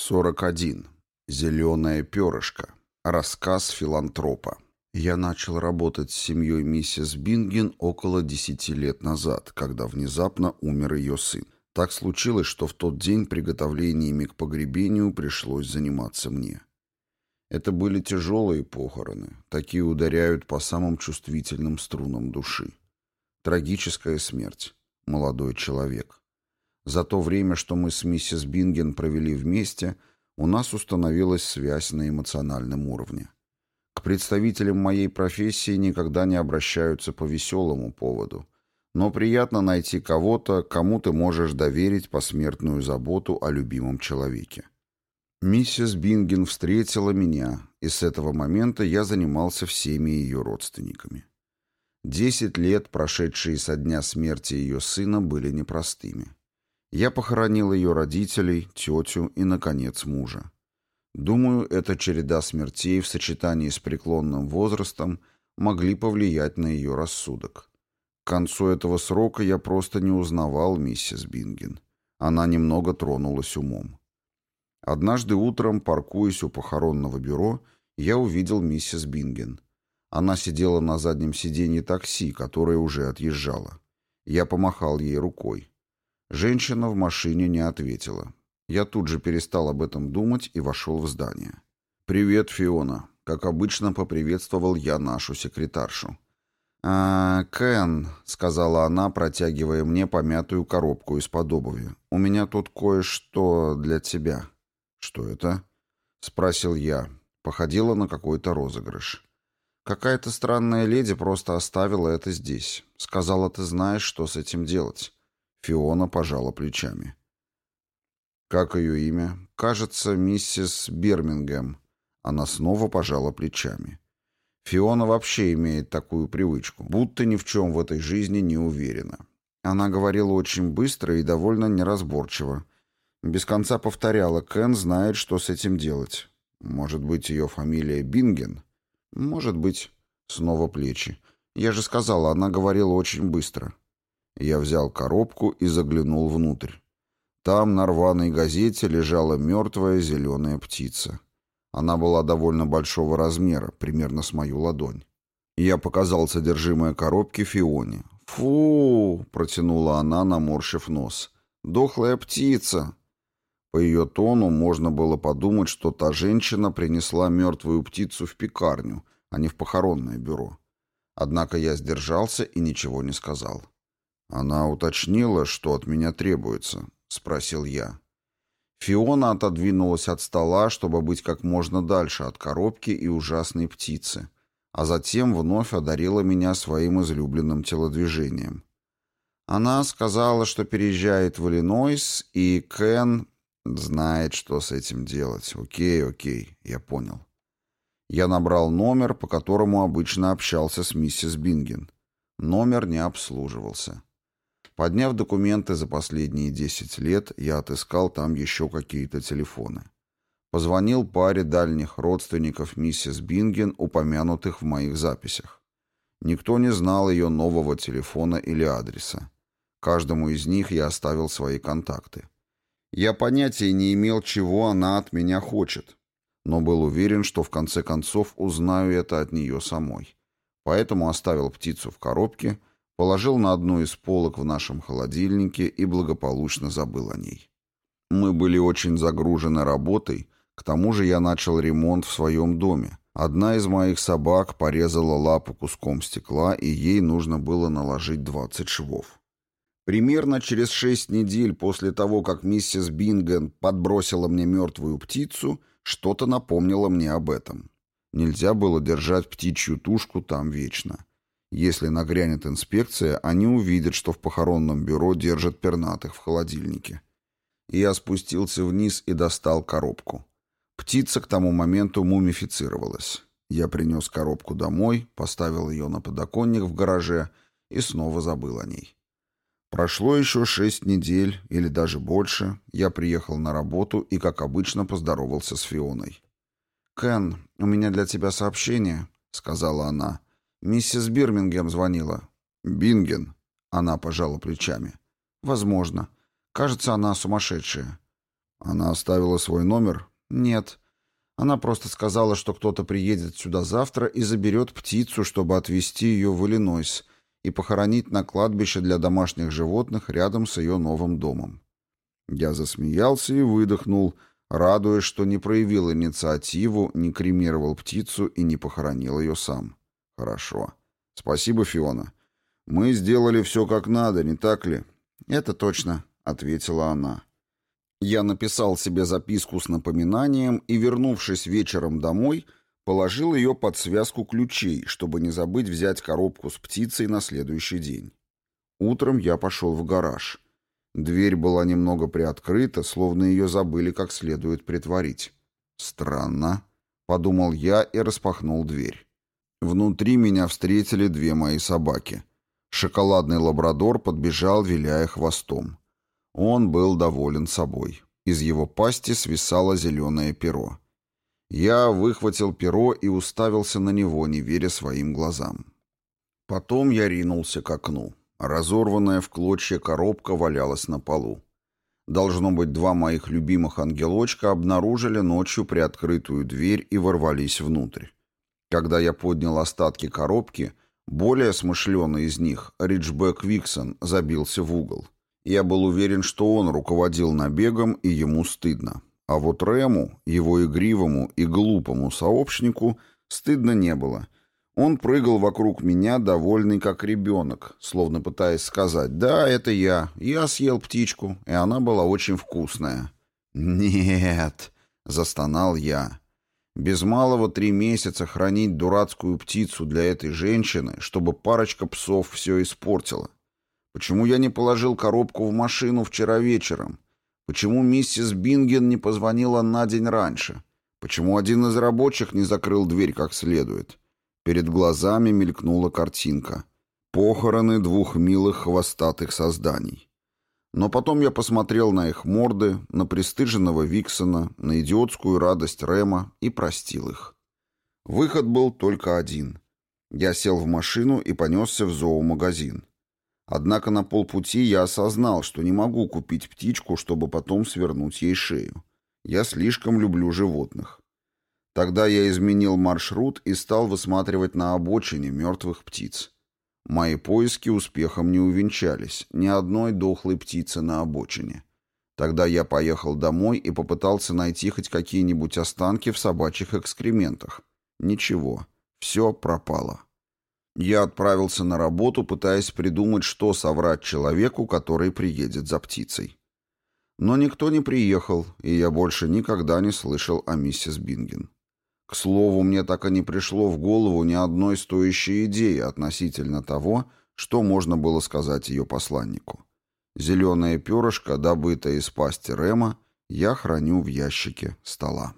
41. Зеленое перышко. Рассказ филантропа. Я начал работать с семьей миссис Бинген около десяти лет назад, когда внезапно умер ее сын. Так случилось, что в тот день приготовлениями к погребению пришлось заниматься мне. Это были тяжелые похороны, такие ударяют по самым чувствительным струнам души. Трагическая смерть. Молодой человек. За то время, что мы с миссис Бинген провели вместе, у нас установилась связь на эмоциональном уровне. К представителям моей профессии никогда не обращаются по веселому поводу, но приятно найти кого-то, кому ты можешь доверить посмертную заботу о любимом человеке. Миссис Бинген встретила меня, и с этого момента я занимался всеми ее родственниками. Десять лет, прошедшие со дня смерти ее сына, были непростыми. Я похоронил ее родителей, тетю и, наконец, мужа. Думаю, эта череда смертей в сочетании с преклонным возрастом могли повлиять на ее рассудок. К концу этого срока я просто не узнавал миссис Бинген. Она немного тронулась умом. Однажды утром, паркуясь у похоронного бюро, я увидел миссис Бинген. Она сидела на заднем сиденье такси, которое уже отъезжало. Я помахал ей рукой. Женщина в машине не ответила. Я тут же перестал об этом думать и вошел в здание. «Привет, Фиона», — как обычно поприветствовал я нашу секретаршу. «А, Кен», — сказала она, протягивая мне помятую коробку из-под обуви, — «у меня тут кое-что для тебя». «Что это?» — спросил я. Походило на какой-то розыгрыш. «Какая-то странная леди просто оставила это здесь. Сказала, ты знаешь, что с этим делать». Фиона пожала плечами. «Как ее имя?» «Кажется, миссис Бирмингем». Она снова пожала плечами. Фиона вообще имеет такую привычку, будто ни в чем в этой жизни не уверена. Она говорила очень быстро и довольно неразборчиво. Без конца повторяла, Кен знает, что с этим делать. Может быть, ее фамилия Бинген? Может быть. Снова плечи. Я же сказала, она говорила очень быстро. Я взял коробку и заглянул внутрь. Там на рваной газете лежала мертвая зеленая птица. Она была довольно большого размера, примерно с мою ладонь. Я показал содержимое коробки Фионе. «Фу!» — протянула она, наморщив нос. «Дохлая птица!» По ее тону можно было подумать, что та женщина принесла мертвую птицу в пекарню, а не в похоронное бюро. Однако я сдержался и ничего не сказал. «Она уточнила, что от меня требуется?» — спросил я. Фиона отодвинулась от стола, чтобы быть как можно дальше от коробки и ужасной птицы, а затем вновь одарила меня своим излюбленным телодвижением. Она сказала, что переезжает в Иллинойс, и Кен знает, что с этим делать. Окей, окей, я понял. Я набрал номер, по которому обычно общался с миссис Бинген. Номер не обслуживался. Подняв документы за последние 10 лет, я отыскал там еще какие-то телефоны. Позвонил паре дальних родственников миссис Бинген, упомянутых в моих записях. Никто не знал ее нового телефона или адреса. Каждому из них я оставил свои контакты. Я понятия не имел, чего она от меня хочет, но был уверен, что в конце концов узнаю это от нее самой. Поэтому оставил птицу в коробке положил на одну из полок в нашем холодильнике и благополучно забыл о ней. Мы были очень загружены работой, к тому же я начал ремонт в своем доме. Одна из моих собак порезала лапу куском стекла, и ей нужно было наложить 20 швов. Примерно через шесть недель после того, как миссис Бинген подбросила мне мертвую птицу, что-то напомнило мне об этом. Нельзя было держать птичью тушку там вечно. Если нагрянет инспекция, они увидят, что в похоронном бюро держат пернатых в холодильнике. Я спустился вниз и достал коробку. Птица к тому моменту мумифицировалась. Я принес коробку домой, поставил ее на подоконник в гараже и снова забыл о ней. Прошло еще шесть недель, или даже больше, я приехал на работу и, как обычно, поздоровался с Фионой. «Кен, у меня для тебя сообщение», — сказала она. Миссис Бирмингем звонила. Бинген. Она пожала плечами. Возможно. Кажется, она сумасшедшая. Она оставила свой номер? Нет. Она просто сказала, что кто-то приедет сюда завтра и заберет птицу, чтобы отвезти ее в Иллинойс и похоронить на кладбище для домашних животных рядом с ее новым домом. Я засмеялся и выдохнул, радуясь, что не проявил инициативу, не кремировал птицу и не похоронил ее сам. Хорошо. Спасибо, Фиона. Мы сделали все как надо, не так ли? Это точно, ответила она. Я написал себе записку с напоминанием и, вернувшись вечером домой, положил ее под связку ключей, чтобы не забыть взять коробку с птицей на следующий день. Утром я пошел в гараж. Дверь была немного приоткрыта, словно ее забыли как следует притворить. «Странно», — подумал я и распахнул дверь. Внутри меня встретили две мои собаки. Шоколадный лабрадор подбежал, виляя хвостом. Он был доволен собой. Из его пасти свисало зеленое перо. Я выхватил перо и уставился на него, не веря своим глазам. Потом я ринулся к окну. Разорванная в клочья коробка валялась на полу. Должно быть, два моих любимых ангелочка обнаружили ночью приоткрытую дверь и ворвались внутрь. Когда я поднял остатки коробки, более смышленый из них, Риджбек Виксон, забился в угол. Я был уверен, что он руководил набегом, и ему стыдно. А вот Рему, его игривому и глупому сообщнику, стыдно не было. Он прыгал вокруг меня, довольный как ребенок, словно пытаясь сказать «Да, это я. Я съел птичку, и она была очень вкусная». «Нет», — застонал я. Без малого три месяца хранить дурацкую птицу для этой женщины, чтобы парочка псов все испортила. Почему я не положил коробку в машину вчера вечером? Почему миссис Бинген не позвонила на день раньше? Почему один из рабочих не закрыл дверь как следует? Перед глазами мелькнула картинка. Похороны двух милых хвостатых созданий. Но потом я посмотрел на их морды, на пристыженного Виксона, на идиотскую радость Рема и простил их. Выход был только один. Я сел в машину и понесся в зоомагазин. Однако на полпути я осознал, что не могу купить птичку, чтобы потом свернуть ей шею. Я слишком люблю животных. Тогда я изменил маршрут и стал высматривать на обочине мертвых птиц. Мои поиски успехом не увенчались, ни одной дохлой птицы на обочине. Тогда я поехал домой и попытался найти хоть какие-нибудь останки в собачьих экскрементах. Ничего, все пропало. Я отправился на работу, пытаясь придумать, что соврать человеку, который приедет за птицей. Но никто не приехал, и я больше никогда не слышал о миссис Бинген. К слову, мне так и не пришло в голову ни одной стоящей идеи относительно того, что можно было сказать ее посланнику. Зеленое перышко, добытое из пасти Рема, я храню в ящике стола.